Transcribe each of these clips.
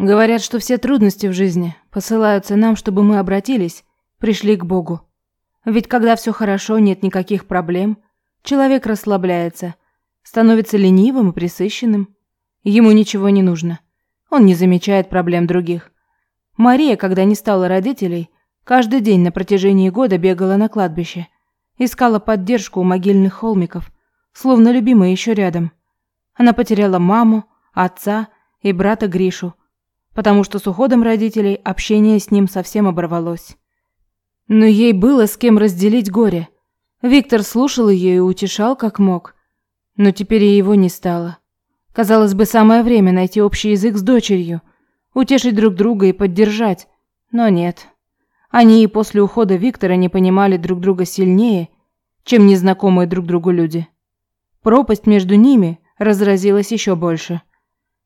Говорят, что все трудности в жизни посылаются нам, чтобы мы обратились, пришли к Богу. Ведь когда все хорошо, нет никаких проблем, человек расслабляется, становится ленивым и присыщенным. Ему ничего не нужно. Он не замечает проблем других. Мария, когда не стала родителей, каждый день на протяжении года бегала на кладбище, искала поддержку у могильных холмиков, словно любимая еще рядом. Она потеряла маму, отца и брата Гришу, потому что с уходом родителей общение с ним совсем оборвалось. Но ей было с кем разделить горе. Виктор слушал ее и утешал как мог. Но теперь и его не стало. Казалось бы, самое время найти общий язык с дочерью, утешить друг друга и поддержать. Но нет. Они и после ухода Виктора не понимали друг друга сильнее, чем незнакомые друг другу люди. Пропасть между ними разразилась еще больше.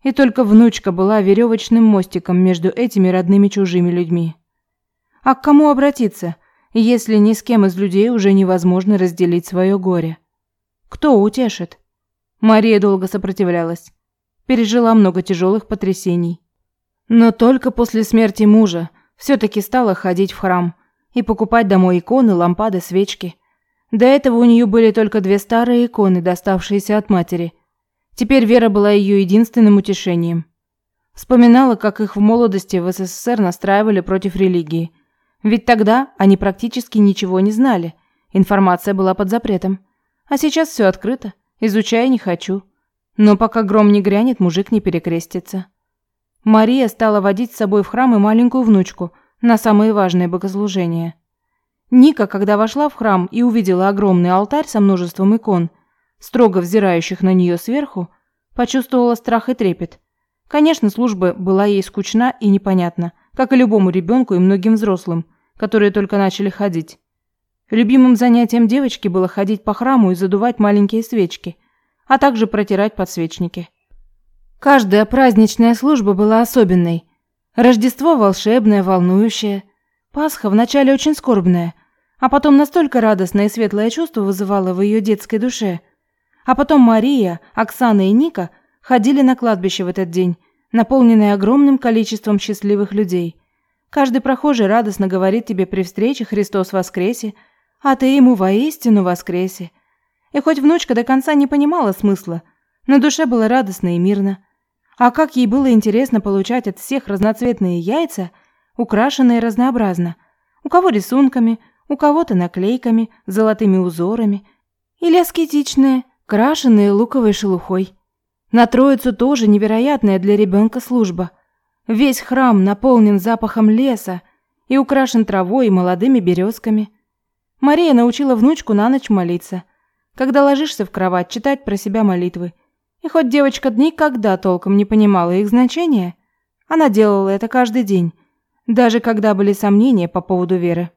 И только внучка была веревочным мостиком между этими родными чужими людьми. А к кому обратиться, если ни с кем из людей уже невозможно разделить свое горе? Кто утешит? Мария долго сопротивлялась. Пережила много тяжелых потрясений. Но только после смерти мужа все-таки стала ходить в храм и покупать домой иконы, лампады, свечки. До этого у нее были только две старые иконы, доставшиеся от матери. Теперь вера была ее единственным утешением. Вспоминала, как их в молодости в СССР настраивали против религии – ведь тогда они практически ничего не знали. Информация была под запретом. А сейчас все открыто. Изучая не хочу. Но пока гром не грянет, мужик не перекрестится. Мария стала водить с собой в храм и маленькую внучку на самые важные богослужения. Ника, когда вошла в храм и увидела огромный алтарь со множеством икон, строго взирающих на нее сверху, почувствовала страх и трепет. Конечно, служба была ей скучна и непонятна, как и любому ребенку и многим взрослым, которые только начали ходить. Любимым занятием девочки было ходить по храму и задувать маленькие свечки, а также протирать подсвечники. Каждая праздничная служба была особенной. Рождество волшебное, волнующее. Пасха вначале очень скорбная, а потом настолько радостное и светлое чувство вызывало в ее детской душе. А потом Мария, Оксана и Ника ходили на кладбище в этот день, наполненные огромным количеством счастливых людей – Каждый прохожий радостно говорит тебе при встрече «Христос воскресе», а ты ему воистину воскресе. И хоть внучка до конца не понимала смысла, на душе было радостно и мирно. А как ей было интересно получать от всех разноцветные яйца, украшенные разнообразно. У кого рисунками, у кого-то наклейками, золотыми узорами. Или аскетичные, крашенные луковой шелухой. На Троицу тоже невероятная для ребенка служба – Весь храм наполнен запахом леса и украшен травой и молодыми березками. Мария научила внучку на ночь молиться. Когда ложишься в кровать, читать про себя молитвы. И хоть девочка никогда толком не понимала их значения, она делала это каждый день, даже когда были сомнения по поводу веры.